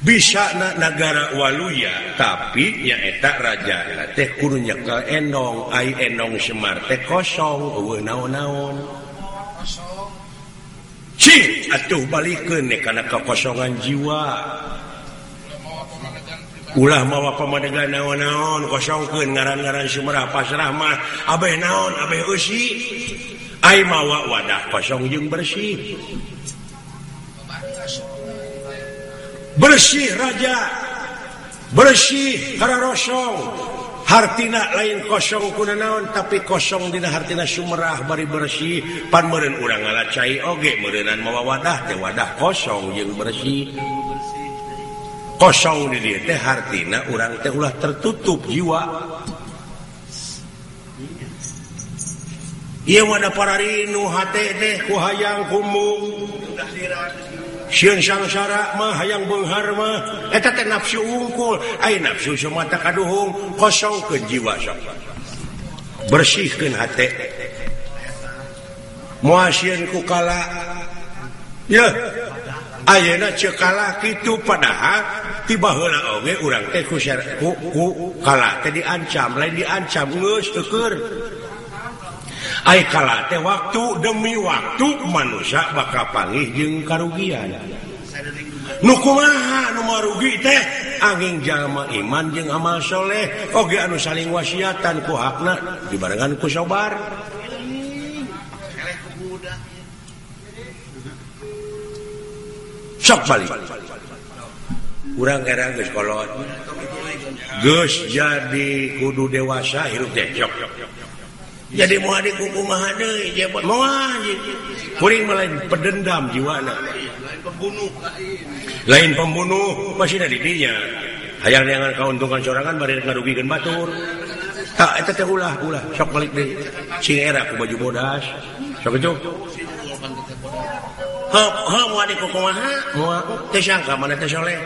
bisa na negara Waluya tapi nyaak raja teh kudu nyekel enong ai enong Semar teh kosong eueuh naon-naon. Atuh balikeun ne kana karena kekosongan jiwa. Ulah mawa pamadegan naon-naon kosongkeun ngaran-ngaran Sumerah pasrah mah abeh naon abeh eusi. ay mawa wadah kosong jeung bersih. Bersih raja. Bersih karena rosong. Hartina lain kosong kuna naon tapi kosong dina hartina sumerah bari bersih. Pan meureun urang ngalacai oge meureunan mawa wadah teh wadah kosong jeung bersih. Kosong di dieu teh hartina urang teh ulah tertutup jiwa. Iya wadah pararinu hate teh ku hayang. Sieun sangsara mah hayang beunghar mah eta teh nafsu unggul, ai nafsu mata kaduhung kosongkeun jiwa bersihkan Bersihkeun hati. Moal sieun. Ya. Ayeuna ceu kalah kitu padahal tiba heula oge urang teh ku ku kalah teh diancam, lain diancam geus eueur. Aikala teh waktu demi waktu manusia bakal panggih jeung karugian. Nukumaha nomor rugi teh? Angin jalma iman jeung amal soleh. Oge anu saling wasiatan ku hakna dibarengan ku sobar. Sok balik. Kurang erang geus kolot. Geus jadi kudu dewasa hirup teh sok jadi mau kuku kuring lain pedendam jiwa lain pembunuh masih dari dirinya. Hayang jangan keuntungan sorangan bari ngarugikan batur. Tak itu teh ulah ulah. Sok balik deh. Sing era ku baju bodas. Sok itu. Ha ha mau adik kuku maha? Mau. Teh sangka mana teh soleh?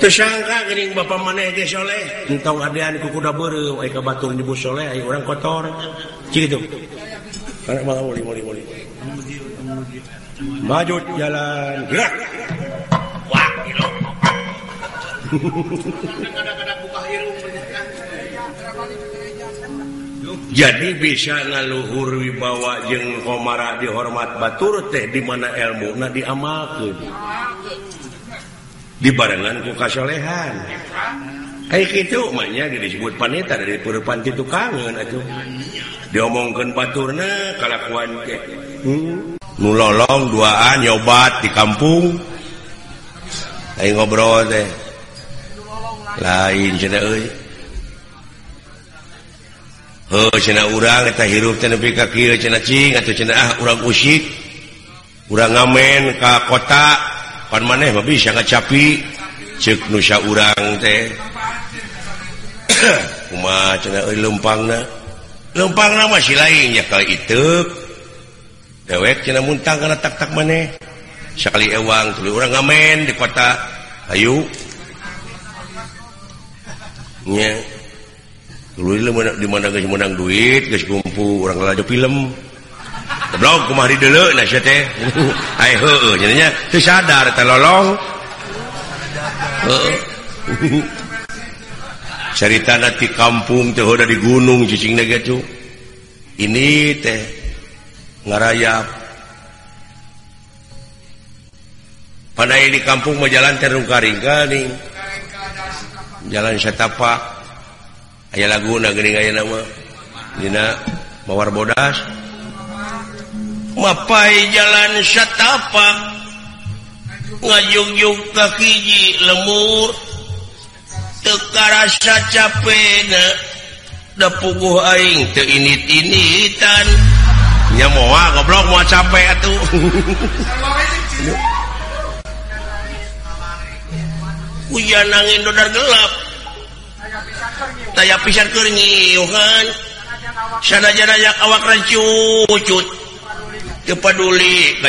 tersangka Gering Bapak manehsholeh tentang adean ku kuda baru ke Batur nyebusholeh orang kotor. Gitu maju jalan gerak. Wah, jadi bisa ngaluhur wibawa jeng komara dihormat Batur teh dimana ilmu Nah diamalkan dibarenngan mukasolehan kayak gitu maknya disebut panita dari perupan itu kangen itu diomongkan baturna kalakuan hmm. nulolong duaan nyobat di kampung. Lain ngobrol teh. Lain cina euy. Heuh cina urang eta hirup teh nepi ka kieu cina cing atuh cina ah urang usik. Urang ngamen ka kota. pan maneh bisa ngacapi. Cek nu urang teh. Kuma lempang lempang nama si lain nya kalau itu dewek cenah muntang karena tak tak maneh. Sekali ewang tuluy orang ngamen di kota. Hayu nya. Tuli di mana guys menang duit guys kumpul orang lalajo film blog kemari dulu nah teh ai heueuh jadinya teu sadar teh lolong nanti kampung teh udah di gunung cicingna gitu ini teh ngarayap pada di kampung mau jalan terung karing karing jalan setapak aya lagu geuning nama dina mawar bodas mapai jalan Sytapa ngajungjung kakiji lemur. Tekarasa capena da puguh aing teu init-initan nya mau goblok mau capek atuh. Hujan angin dodar gelap. Taya pisan keur ngiuhan. Sanajan awak rancu cucut peduli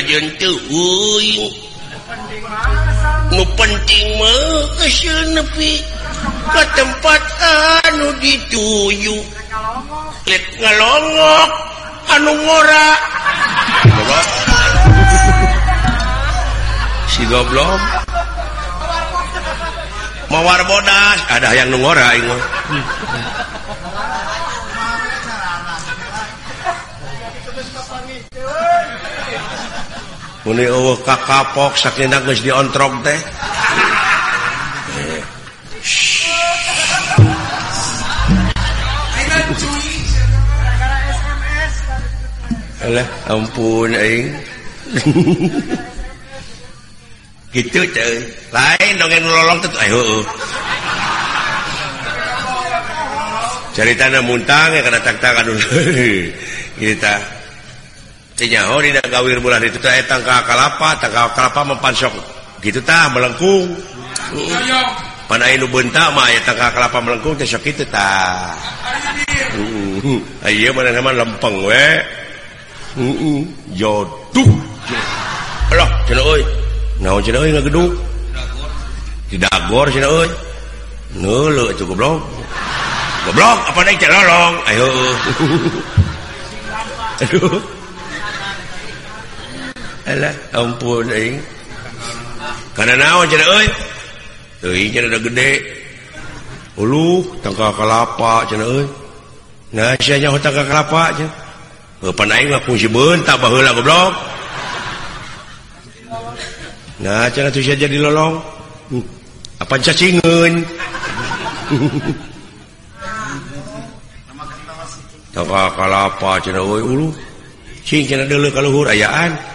nu penting ke tempat anu dituju ngalongok anu ngora. Si goblok. Mawar bodas ada yang nungora ingat kapok geus diontrok teh eh, Alah, ampun aing. gitu cuy. Lain dongeng lolong tuh ayo. Ceritanya muntang ya kena tak-tak Kita Oh, gawir bulan itu kalapa mempan mempansok gitu tah melengkung. Panain bentak mah ya tangka kalapa melengkung teh sok itu tah. Uh, uh, uh. ayo mana nama lempeng we. Jodoh. Allah cenah euy. naon cenah euy ngageduk? di dagor cenah euy. Nulu itu goblok. Goblok apa naik celolong ayo. Aduh. ampun aing. Kana naon cenah euy? Teuing cenah da gede. Uluh tangka kelapa cenah euy. Nah sia nyaho hutang kelapa cenah heuh pan aing mah kungsi beunta baheula goblok. Nah cenah tu sia jadi lolong. Hmm, uh, apa cacingeun tangka kelapa cenah euy uluh cing cenah deuleuk ka luhur ayaan.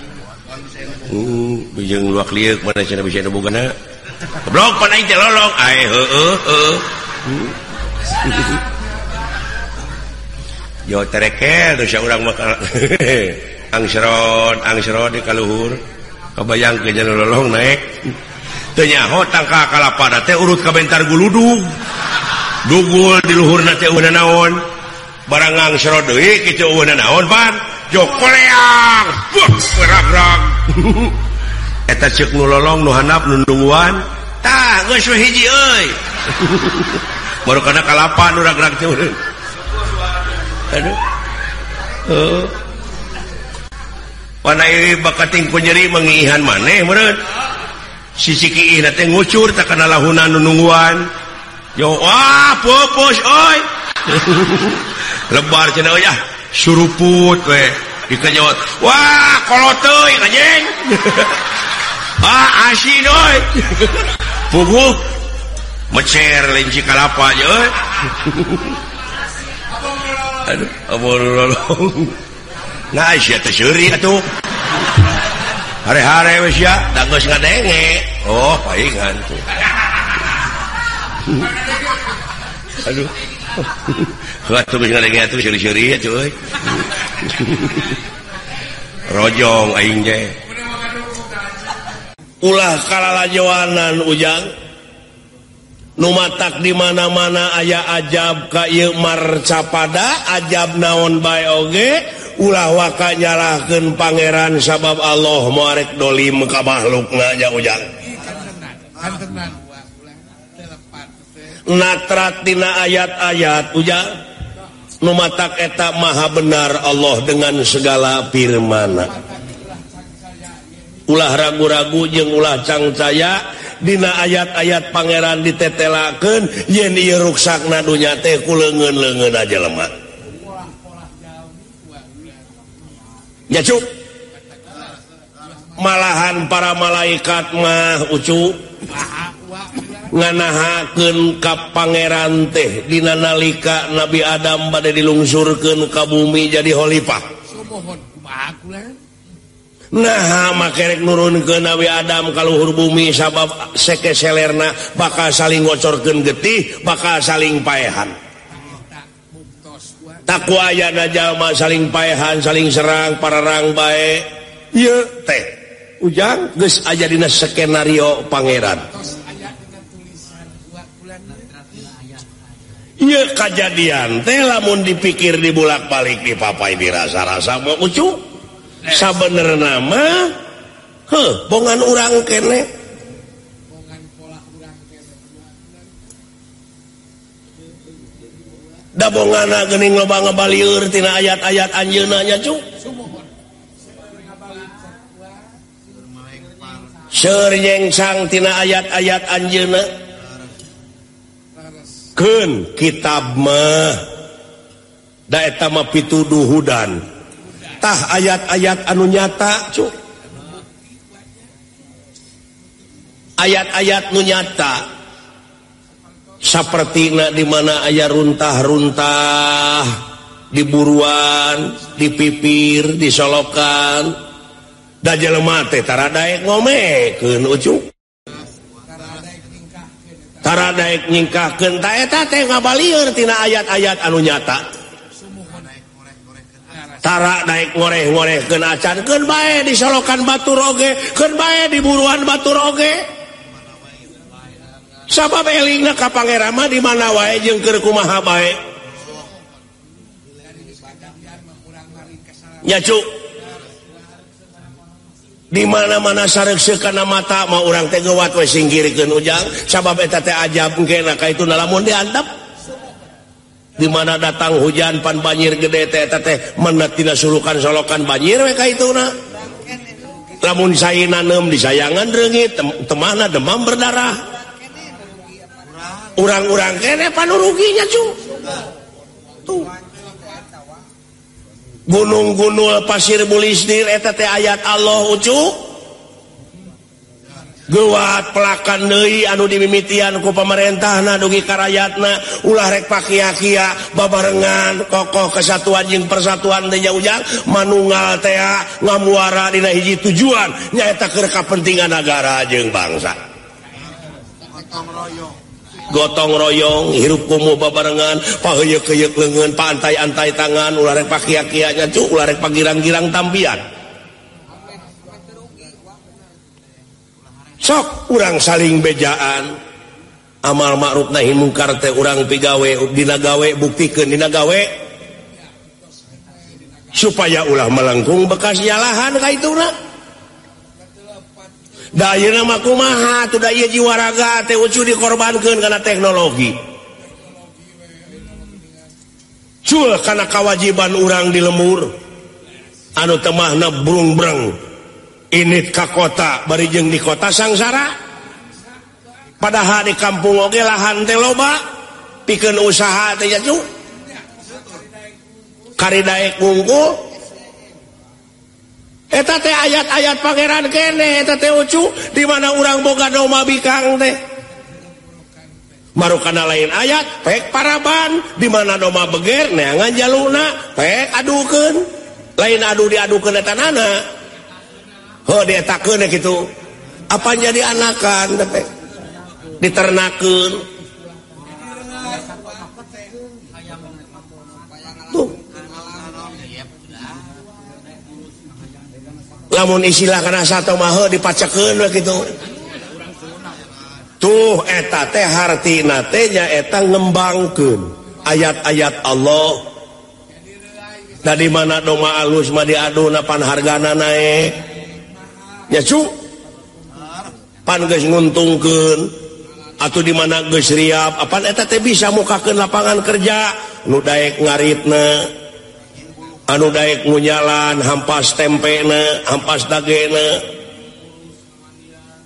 ujung luak liuk mana cina bisa nubu kena blok panai celolong ay he he he. Yo terekel tuh saya orang makan angsron angseron di kaluhur. Kebayang ke jalan lolong naik. Tenyaho tangka kalapada teh urut kabentar guludug dugul di luhur na teh una naon. Barang angseron deui kitu una naon pan? Jokoleang buh berak-berak eta cek nulolong nu nungguan. Tah geus we hiji euy baru kana kalapan urang gerak teh urang aduh oh Wana ini bakating kunyeri mengihan maneh meureun Sisiki kiih teh ngucur tak kana lahuna nu nungguan. yo wah popos oi lebar cenah euy ah. suruput we Ika jawab, wah kolotoi kajeng. ah asih oi. Puguh. Mecer lenci kalapa aja eh. Aduh, Aduh, abololong. Nah, sia teh seuri atuh. Hare-hare wis ya, geus ngadenge. Oh, paingan tuh. Aduh. Wah, tuh ngadenge atuh seuri-seuri atuh oi. rojong aing ulah kalalajoanan ujang. Numatak di mana-mana ayah ajab ieu marcapada ajab naon bae oge ulah waka nyalahkan pangeran sabab Allah muarek dolim ka makhluk ngaja ujang. Natratina ayat-ayat ujang. mata eta maha benar Allah dengan segala firmana ulah ragu-ragu jeung ulah cangcaya dina ayat-ayat pangeran ditetelaken yen ieu ruksakna dunya teh ku leungeun-leungeun aja lemah. Nyacuk malahan para malaikat mah ucu. nganahaken kap Pangeran teh Dina nalika Nabi Adam pada dilungsurkan ka bumi jadi Khalifah. Nah makerek nurun ke Nabi Adam kalauhur bumi sabab seke selerna bakal saling ngocorken getih bakal saling paehan. Takwa ayana jalma saling paehan saling serang para rang baik teh ujang geus aya dina skenario pangeran. Kejadian. Teh lamun dipikir dibulak balik di papai dirasa-rasa mau ucu sabener nama heh bongan urang kene. Da bongana gening loba ngebalieur tina ayat-ayat anjeunna nya cu. Seur sang tina ayat-ayat anjeunna. Ken kitab daerah pituduhudan tah ayat-ayat anu nyata ayat-ayat nu nyata. Seperti dimana ayah runtah-runtah diburuan dipipir disolokan tara ngome ke ucuk tara Daik nyingkah ngabalieur tina ayat-ayat anu nyata. Tara Daik ngoreh-goreh kenacan ke bae disolokan batu roge keun bae di buruan batu roge sabab beling ka Pangerama di mana wae jeung keur kumaha bae. nyacuk dimana-mana sarekana mata mau orang tegawat singgirikan ujang. Sabab ajab itu namun diantap dimana datang hujan pan banjir gede tete menatina surukan solokan banjir mereka itu nah namun saya nanem disayangan rengit temana demam berdarah. Orang-orang kene panuruginya cu. Tuh. gunung-gunul pasir bulisdir eteta ayat Allah ucu? Gewat pelakan Dei anu dimimitianku pemerintah Nah dugi karayatna ulah rek pakia-kia babarengan kokoh kesatuan Jing persatuan denya ujang manungal tea ngamuara dina hiji tujuan nyaeta kerka pentingan negara jeng bangsa. gotong royong hirup kumuh babarengan pahoye keyuk lengan pantai-antai tangan ularek pakia-kianya cu ularek pagirang-girang tampian. Sok urang saling bejaan. Amal ma'ruf nahi mungkar teh urang pigawe dina gawe buktikeun dina gawe. Supaya ulah melengkung bekas nyalahan ka ituna Daymakumaha jiwaraga Ucu dikorbankan karena teknologi. Cul karena kewajiban urang di lemur. Anu temahna burungbreng init ka kota barijeng di kota sangsara. Padahal di kampung oge lahan teh loba pikeun usaha teh kari daek eta teh ayat-ayat Pangeran kene eta teh ucu di mana orang boga doma bikang teh. Marukana lain ayat pek paraban di mana doma beger neangan jaluna pek adukeun. Lain adu diadukeun eta nana. Heuh dietakeun gitu e apa jadi anakan teh diternakeun. lamun istilah karena satu ma dipacakan gitu tuh eta teh harti eta ngembangkan ayat-ayat Allah. Tadi mana doma alus mah diadu napan hargana naik ya cu. Pan geus nguntungkeun. Atau di mana geus riap. Eta teh bisa mukakan lapangan kerja. Nu daek ngaritna anu Dayak mujalan hampas tempe hampas dagene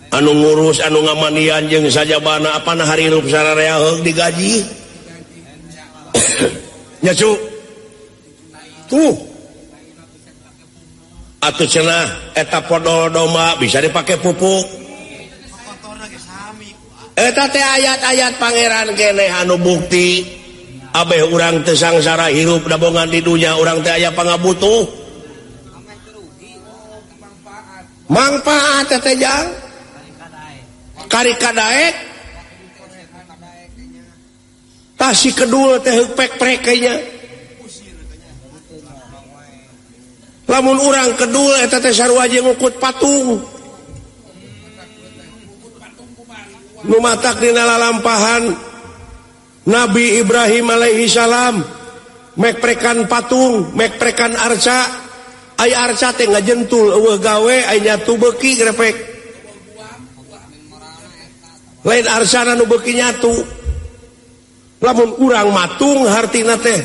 anu ngurus anu ngamanian jeung saja bana apa nah hari hirup digaji? Nyacu. Tuh. Atuh cenah eta podol domba bisa dipakai pupuk. Eta teh ayat-ayat pangeran kene anu bukti. Abeh urang tesangsara hirup dabongan di dunia orang teh aya pangabutuh. Manfaat teh jang. Kari kadaek tasi kedua teh pek pek lamun urang kedua eta teh sarua jeung ngukut patung. Nu matak dina lalampahan. Nabi Ibrahim Alaihissalam meprekan patung meprekan Arca. Ay Arca teh eueuh gawe ai nyatu beuki grepek lain Arsana nu beki nyatu. Lamun urang matung hartina teh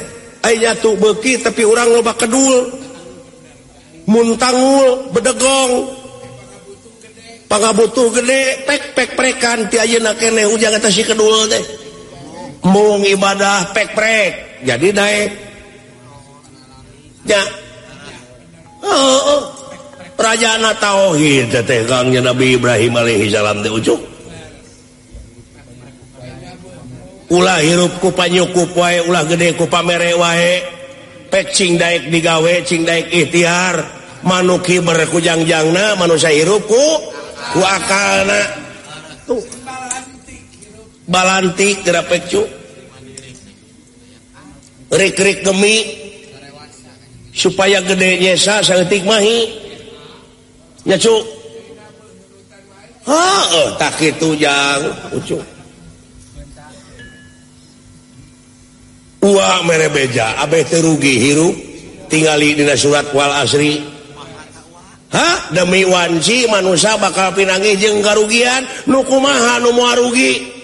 aya nyatu beki tapi urang loba kedul. Muntangul bedegong. Pangabutuh gede pek pek prekan ti ayeuna keneh ujang eta si kedul teh. mung ibadah pekprek jadi naik. Ya. Oh, oh. Raja Tauhid teteh kangnya Nabi Ibrahim alaihi salam teh ucuk ulah hirup ku panyukup wae ulah gede ku pamere wae. Pek cing daek digawe cing daek ikhtiar manuki berkujang-jangna manusia hirup ku ku akalna. Tuh. balantik gerak pecu. Rikrik kemi supaya gede nyesa sangetik mahi. Nya cu oh, tak itu jang. Ucu. Ua mere beja, abe terugi hirup tingali dina surat wal asri. Ha demi wanci manusia bakal pinangi jeung karugian. Nu kumaha nu moal rugi.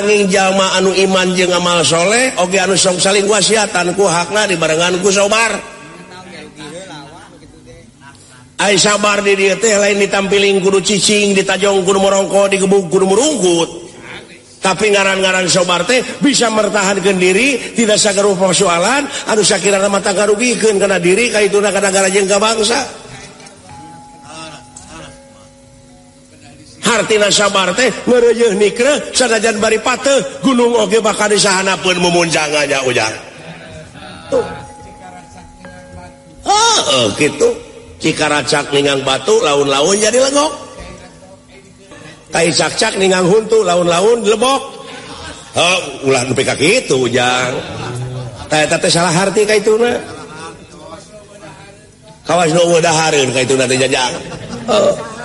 angin jalma anu iman jeung amalsholeh oge anu sok saling wasiatan ku hakna dibarenganku sobar. Ay sabar di dia teh lain ditampiling kudu cicing ditajong kudu merongko digebuk kudu merungkut. Tapi ngaran-ngaran sobar teh bisa mertahankan diri tidak sagaruh persoalan anu sakirana mata rugikan karena diri kayak itu negara-gara jengka bangsa. Hartina sabar teh mereuh nikra sanajan bari pate gunung oge bakal di sahana pun memunjangannya ujang. Tuh. Oh, oh, gitu. Cikaracak ningang batu laun-laun jadi legok. Tai cak-cak ningang huntu laun-laun lebok. Oh, ulah nepi ka kitu ujang. Tah eta teh salah harti ka ituna. Kawas nu weudahareun ka ituna teh jajang. Oh.